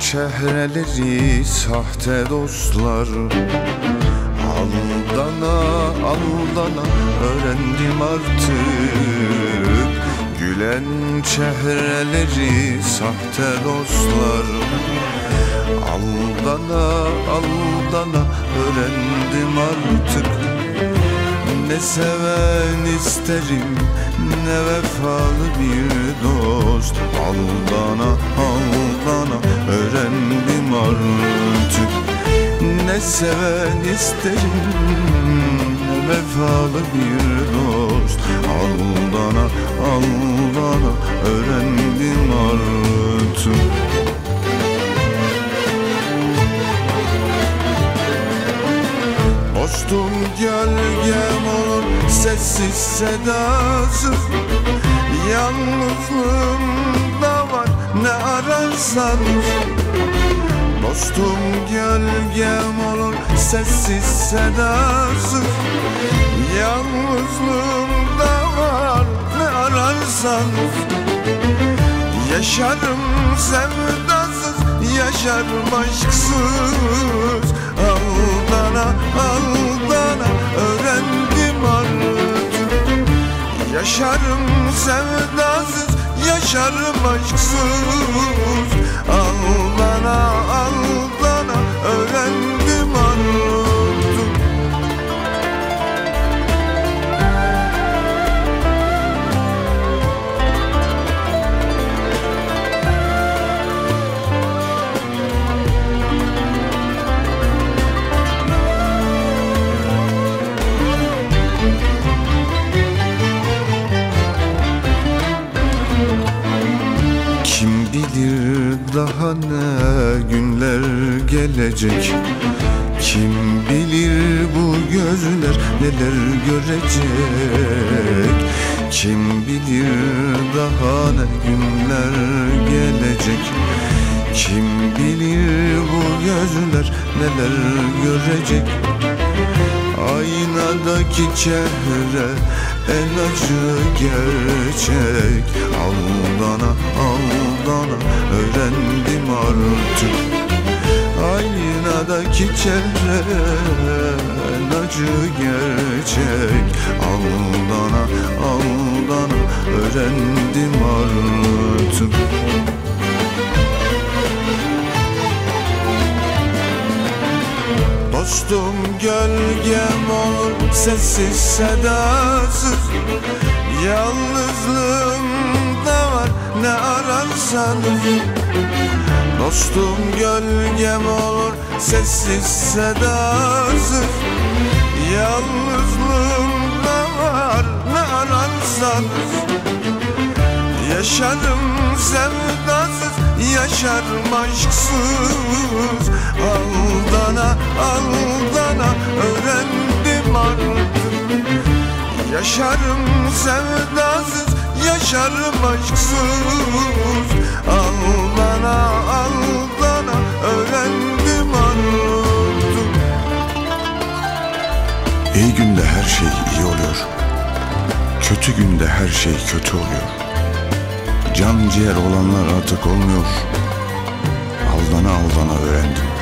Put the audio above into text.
çehreleri sahte dostlar. Aldana aldana öğrendim artık. Gülen çehreleri sahte dostlar. Aldana aldana öğrendim artık. Ne seven isterim ne vefalı bir dost. Aldana seven isterim vefalı bir dost Aldana aldana öğrendim artık. Dostum gölgem olur sessiz sedasız. Yalnızlığımda var ne ararsan Dostum gölgem olur sessiz sedasız. Yalnızlığımda var ne ararsan Yaşarım sevdasız, yaşarım aşksız. Aldana, aldana öğrendim artık. Yaşarım sevdasız, yaşarım aşksız bilir daha ne günler gelecek. Kim bilir bu gözler neler görecek? Kim bilir daha ne günler gelecek? Kim bilir bu gözler neler görecek? Aynadaki çehre en acı gerçek. Aldana aldana öğrendim artık. Aynadaki çehre en acı gerçek. Aldana aldana öğrendim artık. Dostum gölgem olur sessiz sedasız. Yalnızlığımda var ne ararsanız Dostum gölgem olur sessiz sedasız Yalnızlığımda var ne ararsanız Yaşarım sevdasız, yaşarım aşksız Aldana, aldana öğrendim artık Yaşarım sevdasız, yaşarım aşksız Aldana, aldana öğrendim artık İyi günde her şey iyi oluyor. Kötü günde her şey kötü oluyor. Can ciğer olanlar artık olmuyor. Aldana aldana öğrendim.